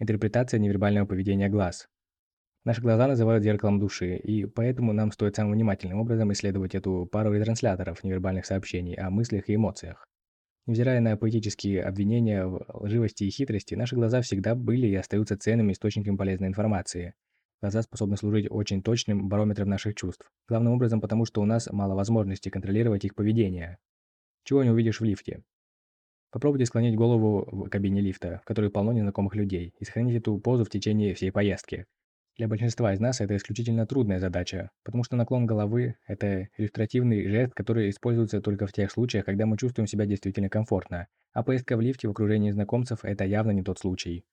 Интерпретация невербального поведения глаз. Наши глаза называют зеркалом души, и поэтому нам стоит самым внимательным образом исследовать эту пару ретрансляторов невербальных сообщений о мыслях и эмоциях. Невзирая на поэтические обвинения в лживости и хитрости, наши глаза всегда были и остаются ценными источниками полезной информации. Глаза способны служить очень точным барометром наших чувств. Главным образом потому, что у нас мало возможности контролировать их поведение. Чего не увидишь в лифте. Попробуйте склонить голову в кабине лифта, в которой полно незнакомых людей, и сохранить эту позу в течение всей поездки. Для большинства из нас это исключительно трудная задача, потому что наклон головы – это иллюстративный жест, который используется только в тех случаях, когда мы чувствуем себя действительно комфортно, а поездка в лифте в окружении знакомцев – это явно не тот случай.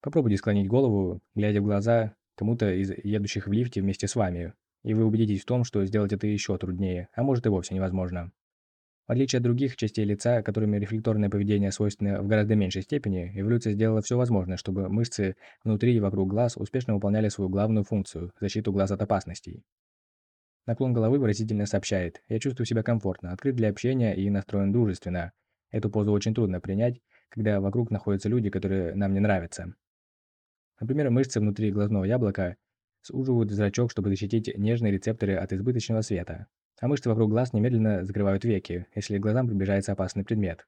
Попробуйте склонить голову, глядя в глаза кому-то из едущих в лифте вместе с вами, и вы убедитесь в том, что сделать это еще труднее, а может и вовсе невозможно. В отличие от других частей лица, которыми рефлекторное поведение свойственно в гораздо меньшей степени, эволюция сделала все возможное, чтобы мышцы внутри и вокруг глаз успешно выполняли свою главную функцию – защиту глаз от опасностей. Наклон головы выразительно сообщает «Я чувствую себя комфортно, открыт для общения и настроен дружественно». Эту позу очень трудно принять, когда вокруг находятся люди, которые нам не нравятся. Например, мышцы внутри глазного яблока суживают зрачок, чтобы защитить нежные рецепторы от избыточного света а мышцы вокруг глаз немедленно закрывают веки, если к глазам приближается опасный предмет.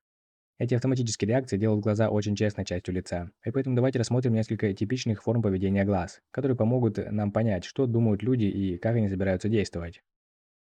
Эти автоматические реакции делают глаза очень честной частью лица, и поэтому давайте рассмотрим несколько типичных форм поведения глаз, которые помогут нам понять, что думают люди и как они собираются действовать.